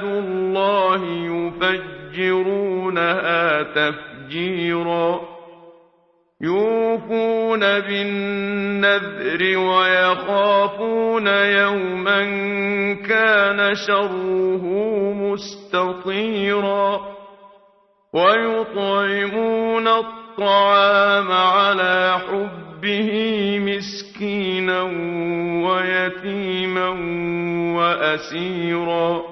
الله يفجرونها تفجيرا. يوفون بالنذر ويخافون يوما كان شره مستطيرا. ويطعمون الطعام على حبه مسكينا ويتيما وأسيرا.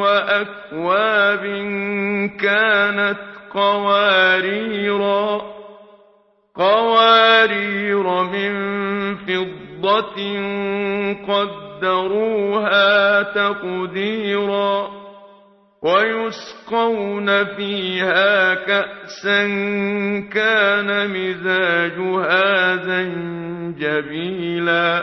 وأكواب كانت قواريرا قوارير من فضة قدروها تقديرا ويسقون فيها كأسا كان مزاجها زنجبيلا.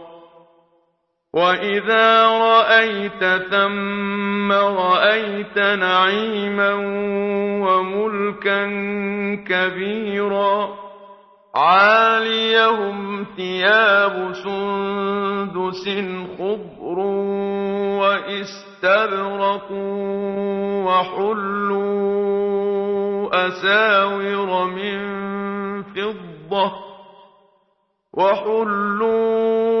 وإذا رأيت ثم رأيت نعيما وملكا كبيرا عاليهم ثياب سندس خضر واستبرق وحلوا أساور من فضة وحلوا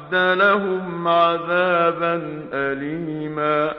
أعد لهم عذابا أليما